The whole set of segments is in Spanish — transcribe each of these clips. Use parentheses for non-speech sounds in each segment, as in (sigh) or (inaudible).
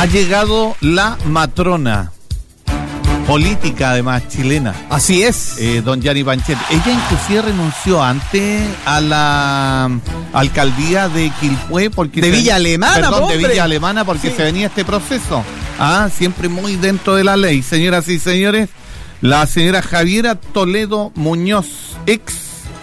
Ha llegado la matrona. Política, además, chilena. Así es. Eh, don Gianni Panchet. Ella inclusive renunció antes a la alcaldía de Quilpué porque... De Villa Alemana, Perdón, de. Villa Alemana porque Sí. se venía este proceso. Ah, siempre muy dentro de la ley. Señoras y señores, la señora Javiera Toledo Muñoz, ex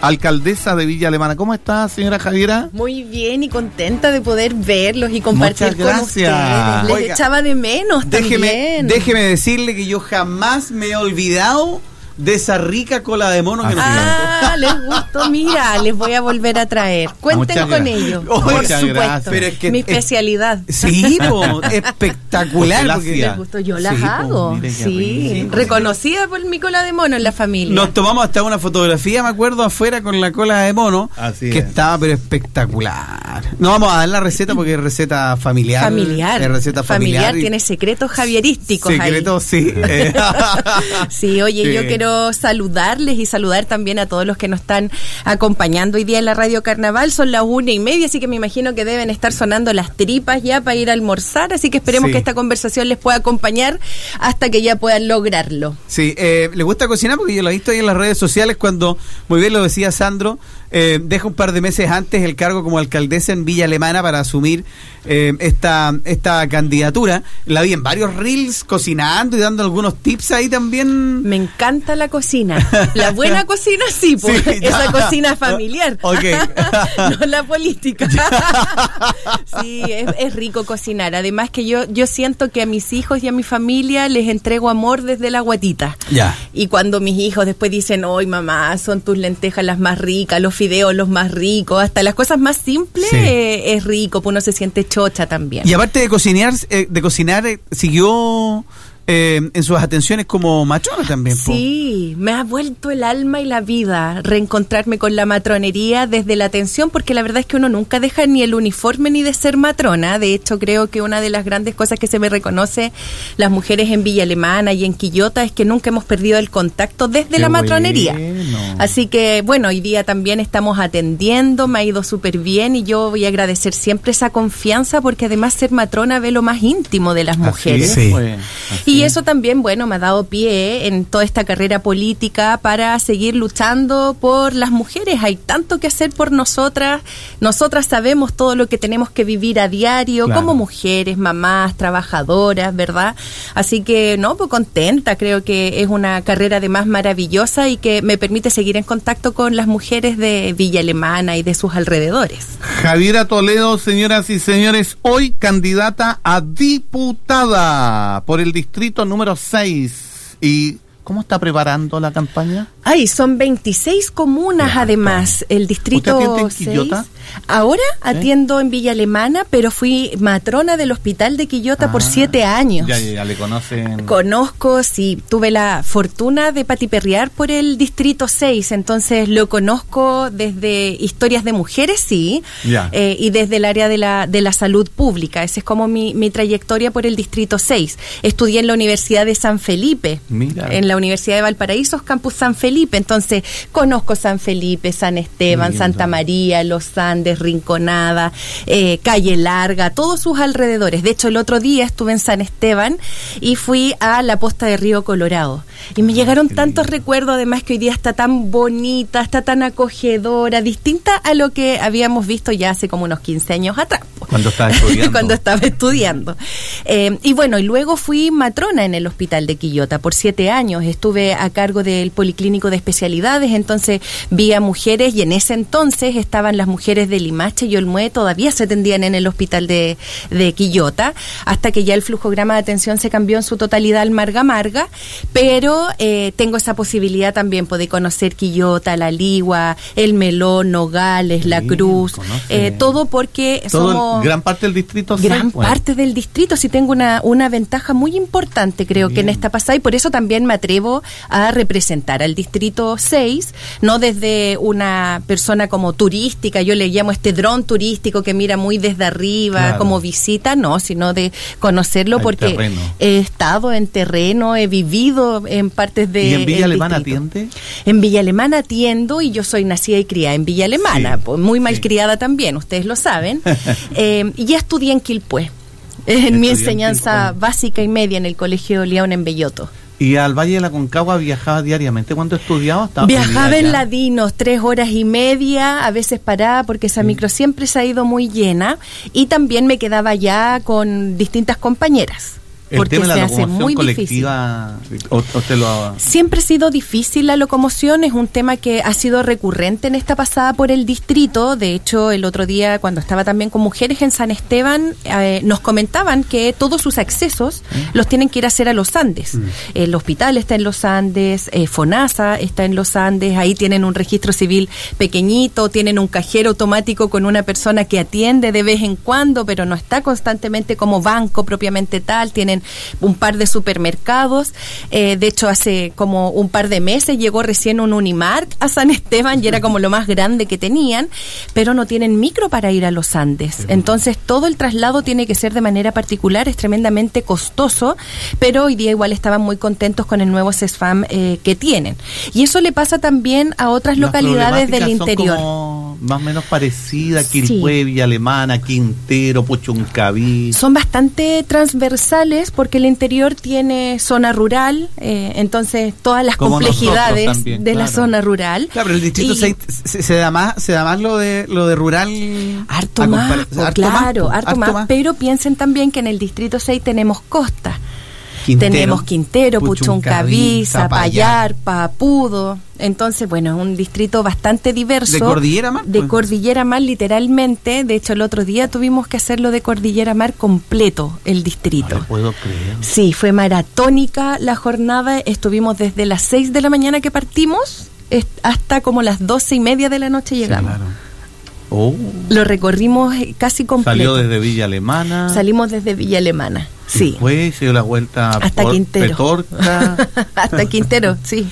alcaldesa de Villa Alemana. ¿Cómo está, señora Javiera? Muy bien y contenta de poder verlos y compartir Muchas con ustedes. Les Oiga, echaba de menos Déjeme, también. déjeme decirle que yo jamás me he olvidado de esa rica cola de mono que nos Ah, Ah, les gustó. Mira, les voy a volver a traer. Cuenten Muchas con gracias. ello. Muchas por supuesto. gracias. Pero es que Mi es- especialidad. Sí, po, espectacular. Porque. Les gustó. Yo Sí, las hago. mire qué sí, rico. reconocida por mi cola de mono en la familia. Nos tomamos hasta una fotografía, me acuerdo, afuera con la cola de mono, Así que es. estaba pero espectacular. No vamos a dar la receta porque es receta familiar. familiar. Es receta familiar. y- tiene secretos javierísticos ahí. Secretos, sí. Eh, (laughs) (laughs) Sí, oye, Sí. yo quiero saludarles y saludar también a todos los que nos están acompañando hoy día en la Radio Carnaval. Son las una y media, así que me imagino que deben estar sonando las tripas ya para ir a almorzar. Así que esperemos Sí. que esta conversación les pueda acompañar hasta que ya puedan lograrlo. Sí, eh, le gusta cocinar porque yo lo he visto ahí en las redes sociales cuando, muy bien lo decía Sandro, eh, deja un par de meses antes el cargo como alcaldesa en Villa Alemana para asumir eh, esta, esta candidatura. La vi en varios reels cocinando y dando algunos tips ahí también. Me encanta la cocina. La (laughs) buena cocina sí, pues, Sí, esa cocina familiar. (laughs) (laughs) No la política. sí, es, es rico cocinar. Además que yo, yo siento que a mis hijos y a mi familia les entrego amor desde la guatita. Ya. Y cuando mis hijos después dicen, hoy mamá, son tus lentejas las más ricas, los fideos los más ricos, hasta las cosas más simples, Sí. eh, es rico, pues uno se siente chocha también. Y aparte de cocinar, eh, de cocinar eh, siguió eh, en sus atenciones como matrona también. po. Sí, me ha vuelto el alma y la vida reencontrarme con la matronería desde la atención, porque la verdad es que uno nunca deja ni el uniforme ni de ser matrona. De hecho, creo que una de las grandes cosas que se me reconoce las mujeres en Villa Alemana y en Quillota es que nunca hemos perdido el contacto desde Qué la matronería. bueno. Así que, bueno, hoy día también estamos atendiendo, me ha ido súper bien y yo voy a agradecer siempre esa confianza porque además ser matrona ve lo más íntimo de las Así mujeres. Sí. fue, así Y es. eso también, bueno, me ha dado pie en toda esta carrera política para seguir luchando por las mujeres. Hay tanto que hacer por nosotras. Nosotras sabemos todo lo que tenemos que vivir a diario Claro. como mujeres, mamás, trabajadoras, ¿verdad? Así que, no, pues contenta. Creo que es una carrera además maravillosa y que me permite seguir en contacto con las mujeres de Villa Alemana y de sus alrededores. Javiera Toledo, señoras y señores, hoy candidata a diputada por el distrito número 6. ¿Y cómo está preparando la campaña? Ay, son 26 comunas Ya, además. El distrito ¿Usted en 6. Ahora atiendo en Villa Alemana, pero fui matrona del hospital de Quillota por Ah, siete años. Ya, le conocen. Conozco, sí, tuve la fortuna de patiperrear por el distrito 6, entonces lo conozco desde historias de mujeres, sí, Ya. eh, y desde el área de la, de la salud pública. Esa es como mi, mi trayectoria por el distrito 6. Estudié en la Universidad de San Felipe, Mira. en la Universidad de Valparaíso, campus San Felipe, entonces conozco San Felipe, San Esteban. Santa María, Los Andes, Rinconada, eh, Calle Larga, todos sus alrededores. De hecho, el otro día estuve en San Esteban y fui a la posta de Río Colorado. Y me llegaron tantos recuerdos, además que hoy día está tan bonita, está tan acogedora, distinta a lo que habíamos visto ya hace como unos 15 años atrás. Cuando estaba (laughs) estudiando. Cuando estaba estudiando. Eh, y bueno, y luego fui matrona en el hospital de Quillota por siete años. Estuve a cargo del Policlínico de Especialidades, entonces vi a mujeres y en ese entonces estaban las mujeres de Limache y Olmué, todavía se atendían en el hospital de, de Quillota, hasta que ya el flujograma de atención se cambió en su totalidad al Marga Marga, pero eh, tengo esa posibilidad también pues, de conocer Quillota, La Ligua, El Melón, Nogales, La Cruz, eh, todo porque Todo somos gran parte del distrito gran bueno. parte del distrito. Sí tengo una, una ventaja muy importante, creo que en esta pasada, y por eso también me atrevo a representar al distrito 6, no desde una persona como turística, yo le llamo este dron turístico que mira muy desde arriba, Claro. como visita, no, sino de conocerlo porque terreno. he estado en terreno, he vivido en partes de... ¿Y en Villa Alemana atiende? En Villa Alemana atiendo y yo soy nacida y criada en Villa Alemana, Sí, pues, muy sí. malcriada también, ustedes lo saben. (laughs) Eh, y ya estudié en Quilpué. en mi enseñanza básica y media en el Colegio León en Belloto. ¿Y al Valle de la Concagua viajaba diariamente cuando estudiaba? Viajaba en Ladinos, tres horas y media, a veces paraba porque esa micro siempre se ha ido muy llena y también me quedaba ya con distintas compañeras porque se hace muy colectiva, difícil. Siempre ha sido difícil la locomoción, es un tema que ha sido recurrente en esta pasada por el distrito. De hecho, el otro día, cuando estaba también con mujeres en San Esteban, eh, nos comentaban que todos sus accesos ¿Mm? los tienen que ir a hacer a los Andes. ¿Mm? El hospital está en los Andes, eh, FONASA está en los Andes, ahí tienen un registro civil pequeñito, tienen un cajero automático con una persona que atiende de vez en cuando, pero no está constantemente como banco propiamente tal, tienen un par de supermercados. Eh, de hecho, hace como un par de meses llegó recién un Unimark a San Esteban y era como lo más grande que tenían, pero no tienen micro para ir a los Andes. Entonces, todo el traslado tiene que ser de manera particular, es tremendamente costoso, pero hoy día igual estaban muy contentos con el nuevo CESFAM eh, que tienen. Y eso le pasa también a otras localidades del interior. más o menos parecida, Quilpue, Alemana, Quintero, Puchuncaví. Son bastante transversales porque el interior tiene zona rural, eh, entonces todas las complejidades de la zona rural. Claro, pero el distrito se, da más, se da más lo de lo de rural. Harto más, claro, harto, más, Pero piensen también que en el distrito 6 tenemos costa. Tenemos Quintero, Puchuncaví, Zapallar, Papudo. Entonces, bueno, es un distrito bastante diverso. ¿De Cordillera Mar? De. Cordillera Mar, literalmente. De hecho, el otro día tuvimos que hacerlo de Cordillera Mar completo, el distrito. No puedo creer. Sí, fue maratónica la jornada. Estuvimos desde las 6 de la mañana que partimos hasta como las doce y media de la noche llegamos. claro. Oh. Lo recorrimos casi completo. Salió desde Villa Alemana. Salimos desde Villa Alemana. Sí. Después se dio la vuelta hasta Quintero. (laughs) hasta Quintero, sí.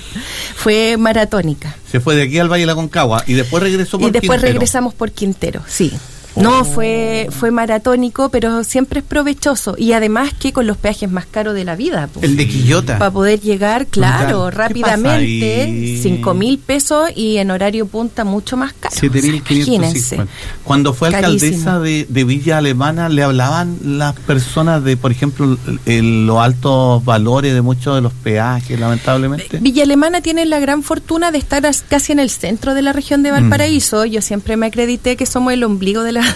Fue maratónica. Se fue de aquí al Valle de la Concagua y después regresó por Y después regresamos por Quintero, sí. No, fue, fue maratónico, pero siempre es provechoso. Y además que con los peajes más caros de la vida. El de Quillota. Para poder llegar, claro, rápidamente, cinco mil pesos y en horario punta mucho más caro. Siete mil Cuando fue alcaldesa de, Villa Alemana, ¿le hablaban las personas de, por ejemplo, los altos valores de muchos de los peajes, lamentablemente? Villa Alemana tiene la gran fortuna de estar casi en el centro de la región de Valparaíso. Mm. Yo siempre me acredité que somos el ombligo de la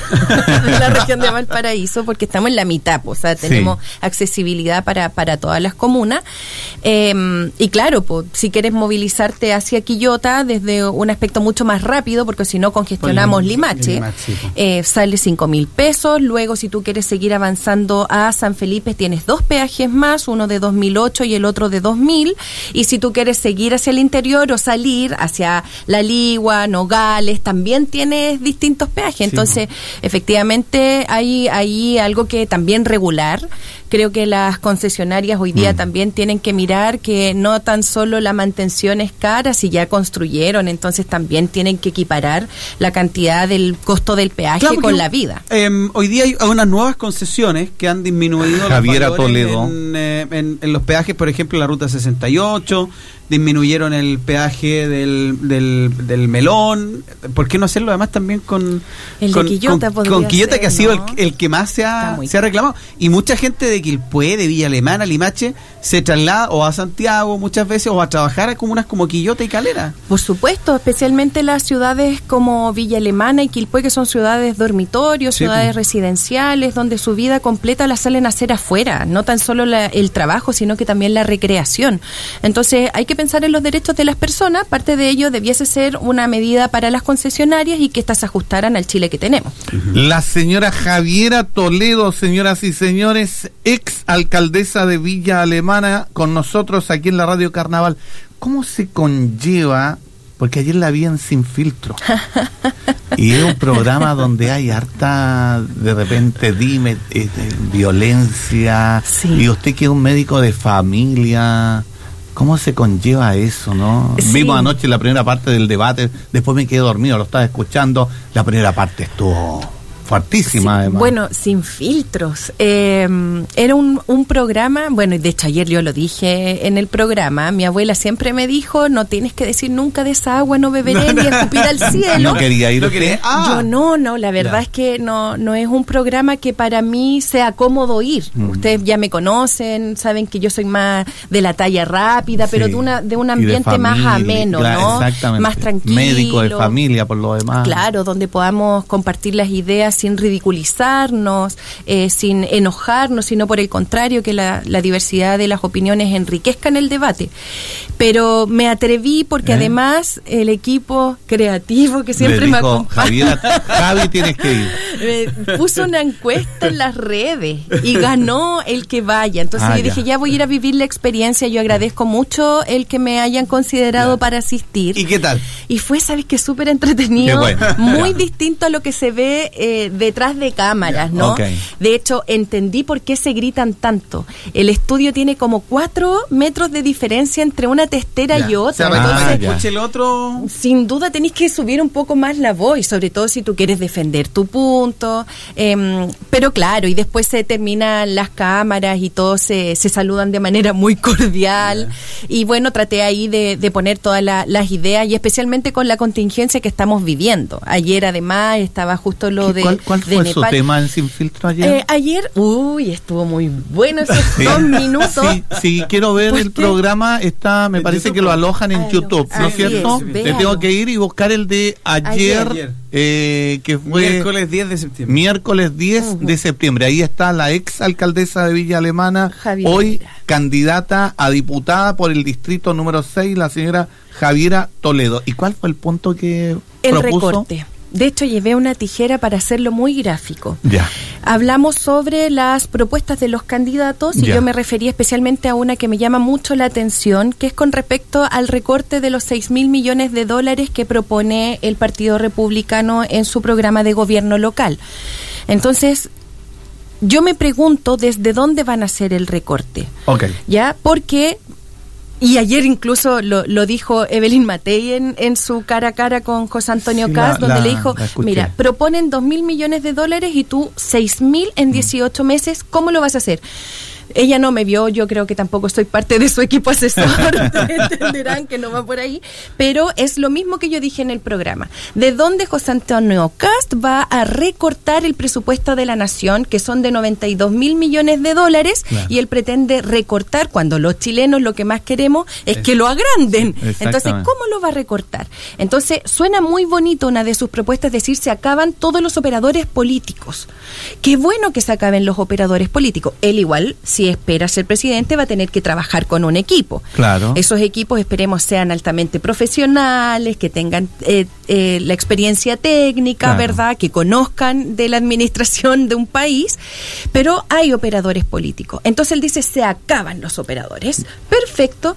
de (laughs) la región de Valparaíso, porque estamos en la mitad, pues, o sea, tenemos accesibilidad para, para todas las comunas. Em, y claro, pues, si quieres movilizarte hacia Quillota desde un aspecto mucho más rápido, porque si no congestionamos Limache, eh, sale cinco mil pesos. Luego, si tú quieres seguir avanzando a San Felipe, tienes dos peajes más, uno de 2008 y el otro de 2000. Y si tú quieres seguir hacia el interior o salir hacia La Ligua, Nogales, también tienes distintos peajes. Entonces, efectivamente hay, hay algo que también regular. Creo que las concesionarias hoy día mm. también tienen que mirar que no tan solo la mantención es cara, si ya construyeron, entonces también tienen que equiparar la cantidad del costo del peaje con la vida. Em, hoy día hay unas nuevas concesiones que han disminuido Toledo. Eh, en, en, los peajes, por ejemplo, la ruta 68, disminuyeron el peaje del, del, melón. ¿Por qué no hacerlo además también con, el con, Quillota, con, Quillota que ha sido el, que más se ha, se ha reclamado? Y mucha gente de Quilpué, de Villa Alemana, Limache, se traslada o a Santiago muchas veces o a trabajar a comunas como Quillota y Calera. Por supuesto, especialmente las ciudades como Villa Alemana y Quilpué, que son ciudades dormitorios, ciudades pues. residenciales, donde su vida completa la salen a hacer afuera, no tan solo el trabajo, sino que también la recreación. Entonces hay que pensar en los derechos de las personas, parte de ello debiese ser una medida para las concesionarias y que éstas se ajustaran al Chile que tenemos. La señora Javiera Toledo, señoras y señores, ex alcaldesa de Villa Alemana, con nosotros aquí en la Radio Carnaval. ¿Cómo se conlleva porque ayer la vi en Sin Filtro. (laughs) y es un programa donde hay harta, de repente, dime, eh, violencia. Y usted que es un médico de familia. ¿Cómo se conlleva eso, no? Vimos anoche la primera parte del debate, después me quedé dormido, lo estaba escuchando. La primera parte estuvo fuertísima además. Bueno, sin filtros. Eh, era un, un programa, bueno, y de hecho ayer yo lo dije en el programa, mi abuela siempre me dijo, no tienes que decir nunca de esa agua, no beberé ni (laughs) escupir al cielo. no quería ir. No quería- Ah. Yo no, no, la verdad Ya. es que no, no es un programa que para mí sea cómodo ir. Mm. Ustedes ya me conocen, saben que yo soy más de la talla rápida, pero Sí. de una de un de ambiente más ameno, claro, ¿no? Exactamente. Más tranquilo. Médico de familia, por lo demás. Claro, donde podamos compartir las ideas sin ridiculizarnos, eh, sin enojarnos, sino por el contrario, que la, la diversidad de las opiniones enriquezcan el debate. Pero me atreví porque ¿Eh? además el equipo creativo que siempre me acompaña Javiera, Javi, tienes que ir. (laughs) puso una encuesta en las redes y ganó el que vaya. Entonces Ah, yo dije, ya. ya voy a ir a vivir la experiencia. Yo agradezco mucho el que me hayan considerado Ya. para asistir. ¿Y qué tal? Y fue, sabes que súper entretenido, Qué bueno. muy (laughs) Ya. distinto a lo que se ve eh, detrás de cámaras, ¿no? De hecho, entendí por qué se gritan tanto. El estudio tiene como cuatro metros de diferencia entre una testera Ya. y O sea, otra. para que Ah, escuche el otro. Sin duda tenéis que subir un poco más la voz, sobre todo si tú quieres defender tu punto. em, pero claro, y después se terminan las cámaras y todos se, se saludan de manera muy cordial. Y bueno, traté ahí de, de poner todas la- las ideas y especialmente con la contingencia que estamos viviendo. Ayer además estaba justo lo de... ¿Cuál, cuál de fue su tema en Sin Filtro ayer? Eh, ayer, uy, estuvo muy bueno esos (laughs) Sí. dos minutos. Sí, sí, quiero ver ¿Por el qué? programa. Está, me parece YouTube, que lo alojan en Ah, YouTube, ¿no es cierto? Le tengo que ir y buscar el de ayer, Ayer. eh, que fue Miércoles 10 de septiembre. miércoles 10 de septiembre. Ahí está la ex alcaldesa de Villa Alemana, hoy candidata a diputada por el distrito número 6, la señora Javiera Toledo. ¿Y cuál fue el punto que El propuso? recorte. De hecho, llevé una tijera para hacerlo muy gráfico. Ya. Hablamos sobre las propuestas de los candidatos y Ya. yo me referí especialmente a una que me llama mucho la atención, que es con respecto al recorte de los 6 mil millones de dólares que propone el Partido Republicano en su programa de gobierno local. Entonces, yo me pregunto desde dónde van a hacer el recorte. Ok. ¿Ya? Porque, y ayer incluso lo, lo dijo Evelyn Matei en, en su cara a cara con José Antonio Sí, Caz, la- donde la- le dijo, mira, proponen dos mil millones de dólares y tú seis mil en 18 meses, ¿cómo lo vas a hacer? Ella no me vio, yo creo que tampoco soy parte de su equipo asesor, (laughs) entenderán que no va por ahí, pero es lo mismo que yo dije en el programa. ¿De dónde José Antonio Cast va a recortar el presupuesto de la nación, que son de 92 mil millones de dólares, Claro. y él pretende recortar cuando los chilenos lo que más queremos es que lo agranden? Sí, Entonces. ¿cómo lo va a recortar? Entonces, suena muy bonito una de sus propuestas, es decir, se acaban todos los operadores políticos. Qué bueno que se acaben los operadores políticos. Él igual, si espera ser presidente, va a tener que trabajar con un equipo. Claro. Esos equipos esperemos sean altamente profesionales, que tengan eh, eh, la experiencia técnica, Claro. ¿verdad? Que conozcan de la administración de un país, pero hay operadores políticos. Entonces él dice, se acaban los operadores. Perfecto.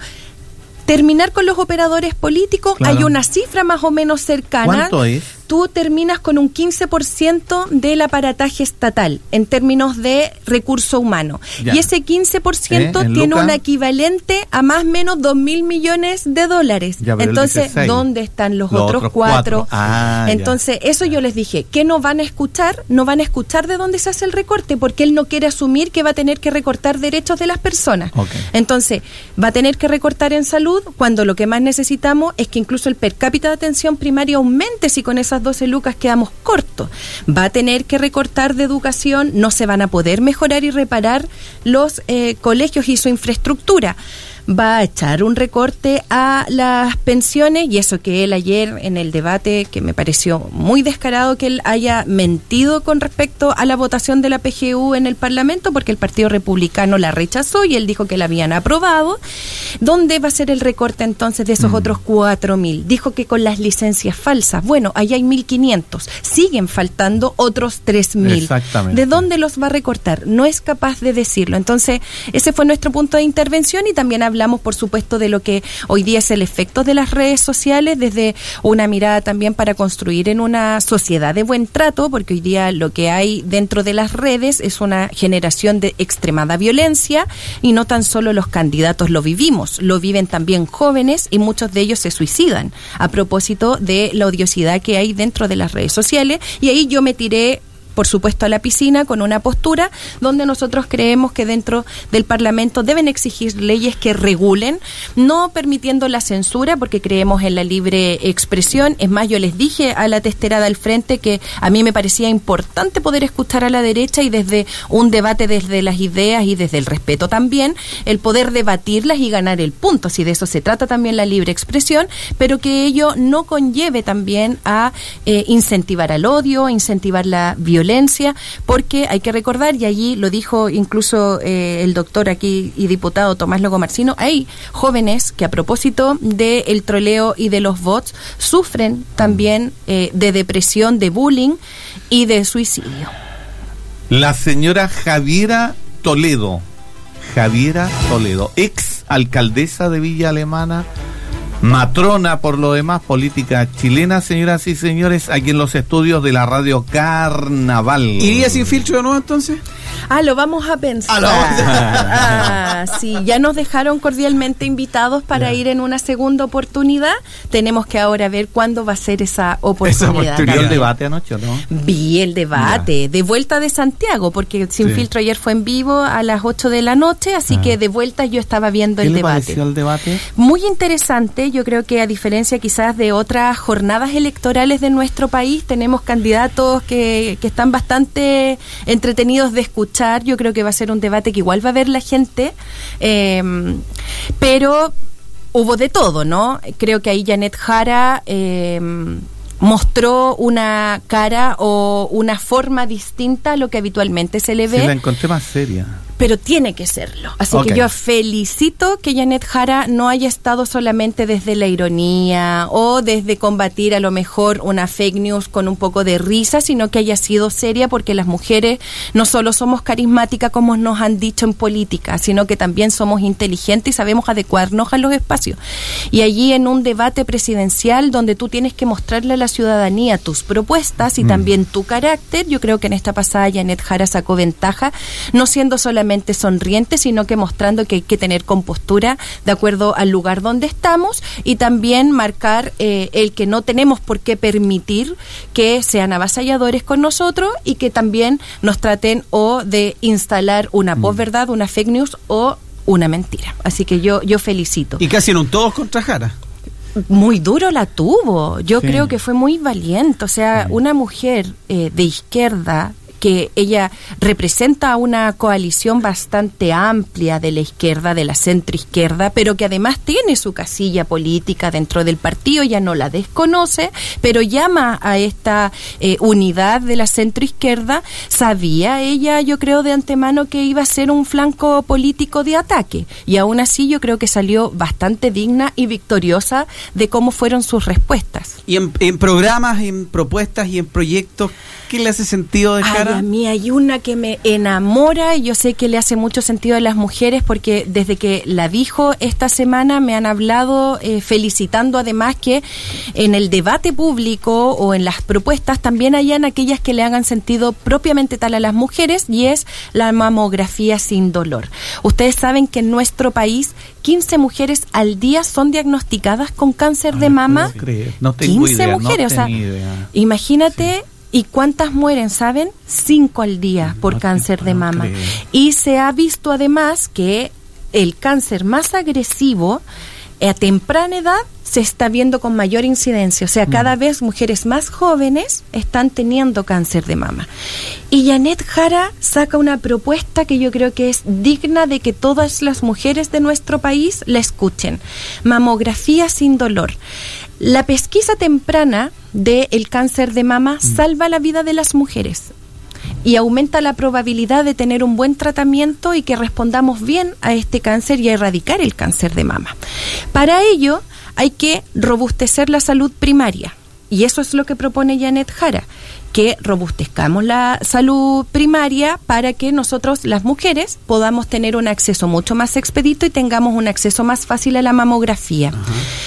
Terminar con los operadores políticos, Claro. hay una cifra más o menos cercana. ¿Cuánto es? Tú terminas con un 15% del aparataje estatal en términos de recurso humano. Ya. Y ese 15% ¿Eh? ¿En tiene un equivalente a más o menos 2 mil millones de dólares. Ya, Entonces. ¿dónde están los, Los otros, otros cuatro? cuatro. Ah, ya. Entonces, eso yo les dije, que no van a escuchar, no van a escuchar de dónde se hace el recorte, porque él no quiere asumir que va a tener que recortar derechos de las personas. Entonces, va a tener que recortar en salud cuando lo que más necesitamos es que incluso el per cápita de atención primaria aumente si con esas 12 lucas quedamos cortos. Va a tener que recortar de educación, no se van a poder mejorar y reparar los eh, colegios y su infraestructura. Va a echar un recorte a las pensiones y eso que él ayer en el debate, que me pareció muy descarado que él haya mentido con respecto a la votación de la PGU en el Parlamento, porque el Partido Republicano la rechazó y él dijo que la habían aprobado. ¿Dónde va a ser el recorte entonces de esos otros cuatro mil? Dijo que con las licencias falsas. Bueno, ahí hay 1.500. Siguen faltando otros tres mil. Exactamente. ¿De dónde los va a recortar? No es capaz de decirlo. Entonces, ese fue nuestro punto de intervención y también hablamos, por supuesto, de lo que hoy día es el efecto de las redes sociales desde una mirada también para construir en una sociedad de buen trato, porque hoy día lo que hay dentro de las redes es una generación de extremada violencia y no tan solo los candidatos lo vivimos, lo viven también jóvenes y muchos de ellos se suicidan a propósito de la odiosidad que hay dentro de las redes sociales. Y ahí yo me tiré por supuesto, a la piscina con una postura donde nosotros creemos que dentro del Parlamento deben exigir leyes que regulen, no permitiendo la censura, porque creemos en la libre expresión. Es más, yo les dije a la testera del frente que a mí me parecía importante poder escuchar a la derecha y desde un debate desde las ideas y desde el respeto también, el poder debatirlas y ganar el punto, si de eso se trata también la libre expresión, pero que ello no conlleve también a eh, incentivar al odio, incentivar la violencia, porque hay que recordar, y allí lo dijo incluso eh, el doctor aquí y diputado Tomás Logo Marcino, hay jóvenes que a propósito del troleo y de los bots sufren también eh, de depresión, de bullying y de suicidio. La señora Javiera Toledo, Javiera Toledo, ex alcaldesa de Villa Alemana, matrona por lo demás, política chilena, señoras y señores, aquí en los estudios de la radio Carnaval. ¿Iría sin filtro de nuevo entonces? Ah, lo vamos a pensar. Ah, sí, ya nos dejaron cordialmente invitados para ir en una segunda oportunidad. Tenemos que ahora ver cuándo va a ser esa oportunidad. ¿Vio el debate anoche no? Vi el debate, de vuelta de Santiago, porque Sin Filtro ayer fue en vivo a las 8 de la noche, así que ah. de vuelta yo estaba viendo el debate. el debate? Muy interesante, yo creo que a diferencia quizás de otras jornadas electorales de nuestro país, tenemos candidatos que, que están bastante entretenidos de escuchar yo creo que va a ser un debate que igual va a ver la gente, em, pero hubo de todo, ¿no? Creo que ahí Janet Jara em, mostró una cara o una forma distinta a lo que habitualmente se le ve. Se la encontré más seria pero tiene que serlo. Así que yo felicito que Janet Jara no haya estado solamente desde la ironía o desde combatir a lo mejor una fake news con un poco de risa, sino que haya sido seria porque las mujeres no solo somos carismáticas como nos han dicho en política, sino que también somos inteligentes y sabemos adecuarnos a los espacios. Y allí en un debate presidencial donde tú tienes que mostrarle a la ciudadanía tus propuestas y mm. también tu carácter, yo creo que en esta pasada Janet Jara sacó ventaja, no siendo solamente sonriente, sino que mostrando que hay que tener compostura de acuerdo al lugar donde estamos y también marcar eh, el que no tenemos por qué permitir que sean avasalladores con nosotros y que también nos traten o de instalar una mm. posverdad, una fake news o una mentira. Así que yo, yo felicito. Y casi no todos contra Jara muy duro la tuvo. Yo creo que fue muy valiente. O sea, una mujer eh, de izquierda que ella representa una coalición bastante amplia de la izquierda, de la centroizquierda, pero que además tiene su casilla política dentro del partido, ya no la desconoce, pero llama a esta eh, unidad de la centroizquierda. Sabía ella, yo creo, de antemano que iba a ser un flanco político de ataque, y aún así yo creo que salió bastante digna y victoriosa de cómo fueron sus respuestas. Y en, en programas, en propuestas y en proyectos ¿Qué le hace sentido de cara? a mí hay una que me enamora y yo sé que le hace mucho sentido a las mujeres porque desde que la dijo esta semana me han hablado eh, felicitando además que en el debate público o en las propuestas también hayan aquellas que le hagan sentido propiamente tal a las mujeres y es la mamografía sin dolor. Ustedes saben que en nuestro país 15 mujeres al día son diagnosticadas con cáncer de mama. No 15 mujeres, o sea, imagínate ¿Y cuántas mueren, saben? Cinco al día por cáncer de mama. Y se ha visto además que el cáncer más agresivo a temprana edad se está viendo con mayor incidencia. O sea, cada vez mujeres más jóvenes están teniendo cáncer de mama. Y Janet Jara saca una propuesta que yo creo que es digna de que todas las mujeres de nuestro país la escuchen. Mamografía sin dolor. La pesquisa temprana del cáncer de mama mm. salva la vida de las mujeres y aumenta la probabilidad de tener un buen tratamiento y que respondamos bien a este cáncer y a erradicar el cáncer de mama. Para ello hay que robustecer la salud primaria y eso es lo que propone Janet Jara que robustezcamos la salud primaria para que nosotros, las mujeres, podamos tener un acceso mucho más expedito y tengamos un acceso más fácil a la mamografía.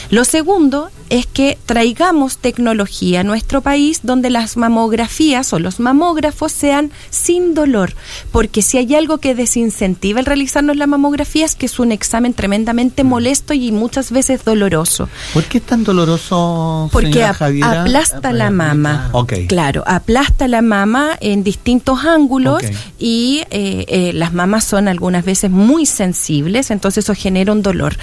Lo segundo es que traigamos tecnología a nuestro país donde las mamografías o los mamógrafos sean sin dolor, porque si hay algo que desincentiva el realizarnos la mamografía es que es un examen tremendamente mm. molesto y muchas veces doloroso. ¿Por qué es tan doloroso? Porque aplasta la mama. Okay. Claro, aplasta la mama en distintos ángulos y eh, eh, las mamas son algunas veces muy sensibles, entonces eso genera un dolor.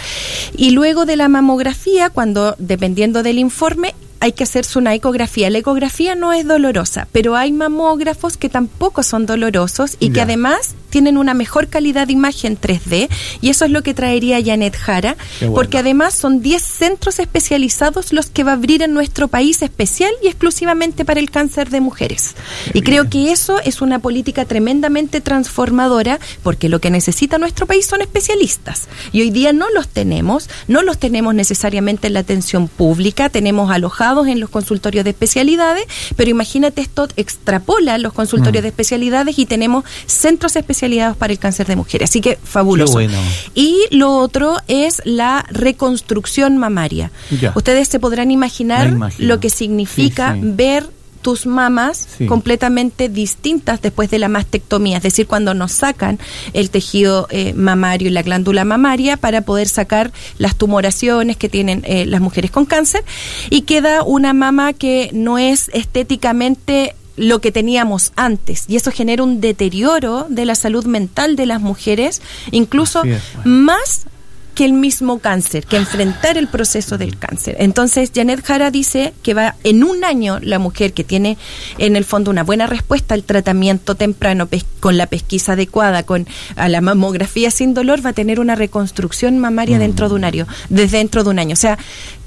Y luego de la mamografía, cuando dependiendo del informe, hay que hacerse una ecografía. La ecografía no es dolorosa, pero hay mamógrafos que tampoco son dolorosos y que además tienen una mejor calidad de imagen 3D y eso es lo que traería Janet Jara, bueno. porque además son 10 centros especializados los que va a abrir en nuestro país especial y exclusivamente para el cáncer de mujeres. Qué y creo que eso es una política tremendamente transformadora porque lo que necesita nuestro país son especialistas y hoy día no los tenemos, no los tenemos necesariamente en la atención pública, tenemos alojados en los consultorios de especialidades, pero imagínate esto extrapola los consultorios Mm. de especialidades y tenemos centros especializados para el cáncer de mujeres, así que fabuloso. bueno. Y lo otro es la reconstrucción mamaria. Ya. Ustedes se podrán imaginar lo que significa Sí, sí. ver tus mamas Sí. completamente distintas después de la mastectomía, es decir, cuando nos sacan el tejido eh, mamario y la glándula mamaria para poder sacar las tumoraciones que tienen eh, las mujeres con cáncer y queda una mama que no es estéticamente lo que teníamos antes y eso genera un deterioro de la salud mental de las mujeres, incluso Así es, bueno. más que el mismo cáncer, que enfrentar el proceso del cáncer. Entonces, Janet Jara dice que va en un año la mujer que tiene en el fondo una buena respuesta al tratamiento temprano con la pesquisa adecuada, con a la mamografía sin dolor, va a tener una reconstrucción mamaria dentro de un año, desde dentro de un año. O sea,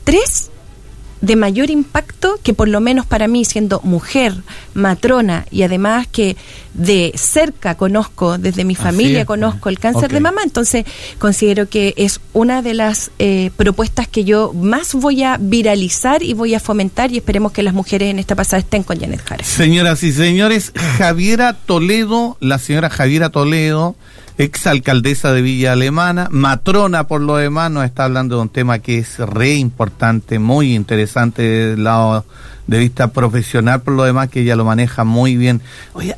tres de mayor impacto que por lo menos para mí siendo mujer, matrona y además que de cerca conozco, desde mi familia conozco el cáncer de mama, entonces considero que es una de las eh, propuestas que yo más voy a viralizar y voy a fomentar y esperemos que las mujeres en esta pasada estén con Janet Jara. Señoras y señores, Javiera Toledo, la señora Javiera Toledo, ex alcaldesa de Villa Alemana, matrona por lo demás, nos está hablando de un tema que es re importante, muy interesante del lado de vista profesional por lo demás, que ella lo maneja muy bien. Oye,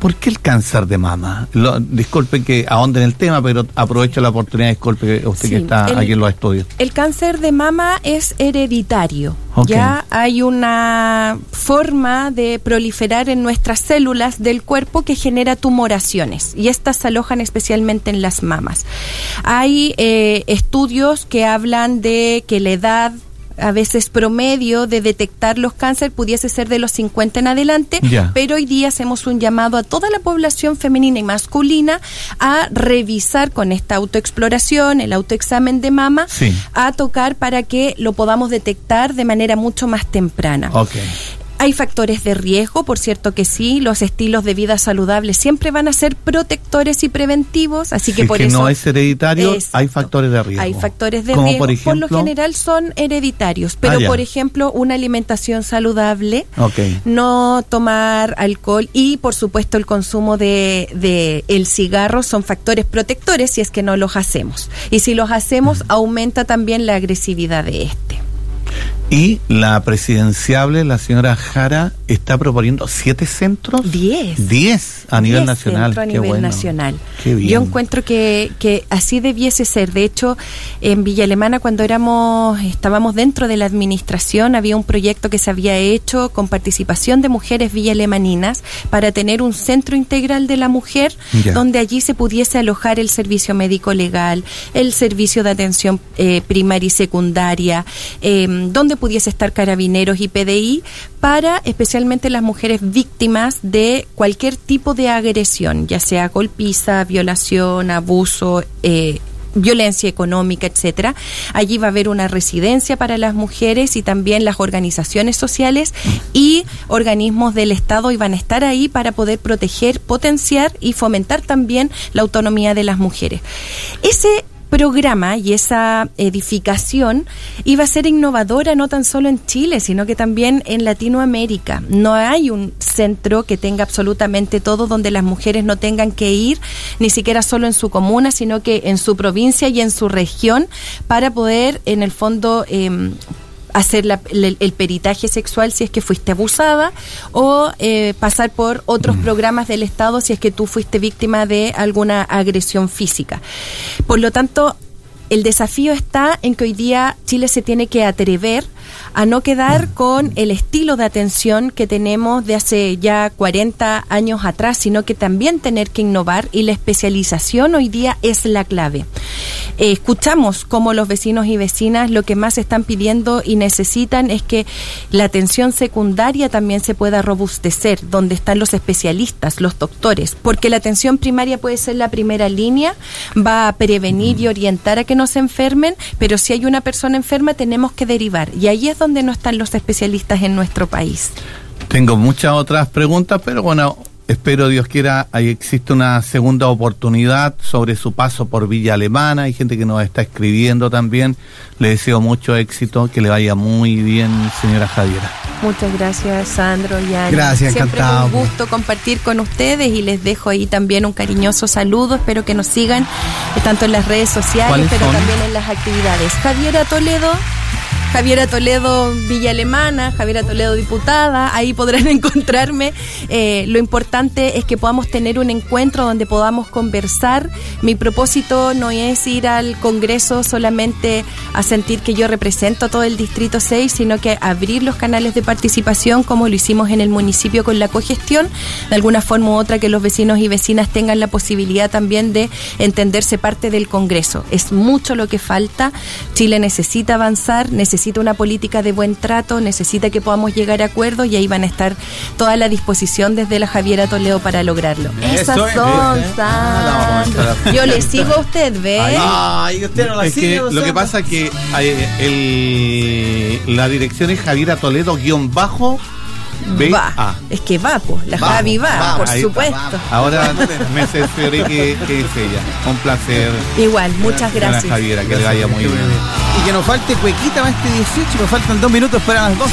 ¿por qué el cáncer de mama? Lo- disculpen que ahonde en el tema, pero aprovecho la oportunidad, disculpe que usted que está el- aquí en los estudios. El cáncer de mama es hereditario. Ya hay una forma de proliferar en nuestras células del cuerpo que genera tumoraciones y estas se alojan especialmente en las mamas. Hay eh, estudios que hablan de que la edad a veces promedio de detectar los cánceres pudiese ser de los 50 en adelante, pero hoy día hacemos un llamado a toda la población femenina y masculina a revisar con esta autoexploración, el autoexamen de mama, Sí. a tocar para que lo podamos detectar de manera mucho más temprana. Hay factores de riesgo, por cierto que sí, los estilos de vida saludables siempre van a ser protectores y preventivos, así que por que eso no es hereditario, Exacto. hay factores de riesgo. Hay factores de Como riesgo, por por, ejemplo, lo general son hereditarios, pero Ah, por ejemplo, una alimentación saludable, no tomar alcohol y por supuesto el consumo de, de el cigarro son factores protectores si es que no los hacemos. Y si los hacemos, aumenta también la agresividad de este. Y la presidenciable, la señora Jara, está proponiendo siete centros. Diez. Diez a nivel Diez nacional. a Qué nivel bueno. nacional. Qué bien. Yo encuentro que, que así debiese ser. De hecho, en Villa Alemana, cuando éramos, estábamos dentro de la administración, había un proyecto que se había hecho con participación de mujeres villalemaninas para tener un centro integral de la mujer, Ya. donde allí se pudiese alojar el servicio médico legal, el servicio de atención eh, primaria y secundaria, eh, donde pudiese estar carabineros y PDI para especialmente las mujeres víctimas de cualquier tipo de agresión, ya sea golpiza, violación, abuso, eh, violencia económica, etcétera. Allí va a haber una residencia para las mujeres y también las organizaciones sociales y organismos del Estado iban a estar ahí para poder proteger, potenciar y fomentar también la autonomía de las mujeres. Ese programa y esa edificación iba a ser innovadora no tan solo en Chile, sino que también en Latinoamérica. No hay un centro que tenga absolutamente todo donde las mujeres no tengan que ir, ni siquiera solo en su comuna, sino que en su provincia y en su región, para poder, en el fondo, eh, hacer la- el, el peritaje sexual si es que fuiste abusada o eh, pasar por otros programas del Estado si es que tú fuiste víctima de alguna agresión física. Por lo tanto, el desafío está en que hoy día Chile se tiene que atrever a no quedar con el estilo de atención que tenemos de hace ya 40 años atrás, sino que también tener que innovar y la especialización hoy día es la clave. Eh, escuchamos cómo los vecinos y vecinas lo que más están pidiendo y necesitan es que la atención secundaria también se pueda robustecer, donde están los especialistas, los doctores, porque la atención primaria puede ser la primera línea, va a prevenir y orientar a que no se enfermen, pero si hay una persona enferma tenemos que derivar y ahí es donde no están los especialistas en nuestro país. Tengo muchas otras preguntas, pero bueno, espero Dios quiera, ahí existe una segunda oportunidad sobre su paso por Villa Alemana. Hay gente que nos está escribiendo también. Le deseo mucho éxito, que le vaya muy bien, señora Javiera. Muchas gracias, Sandro y Ana. Gracias, Siempre encantado. un gusto compartir con ustedes y les dejo ahí también un cariñoso saludo. Espero que nos sigan eh, tanto en las redes sociales, ¿Cuáles pero son? también en las actividades. Javiera Toledo. Javiera Toledo Villa Alemana, Javiera Toledo diputada, ahí podrán (laughs) encontrarme. Eh, lo importante es que podamos tener un encuentro donde podamos conversar. Mi propósito no es ir al Congreso solamente a sentir que yo represento todo el Distrito 6, sino que abrir los canales de participación como lo hicimos en el municipio con la cogestión, de alguna forma u otra que los vecinos y vecinas tengan la posibilidad también de entenderse parte del Congreso. Es mucho lo que falta. Chile necesita avanzar, necesita una política de buen trato, necesita que podamos llegar a acuerdos y ahí van a estar toda la disposición desde la Javiera Toledo para lograrlo. Eso Esas es, son. Ah, no. Yo le (laughs) sigo a usted, ¿ve? Ay, usted no la Es sigue, que lo que pasa es que eh, el, la dirección es Javiera Toledo guion bajo B Va. A. Es que va, pues. La Va, Javi va, va, por supuesto. Ahora me cercioré que, que es ella. Un placer. Igual, muchas gracias. Javiera, que le vaya muy bien. Y que nos falte cuequita más este 18, me faltan dos minutos para las 12.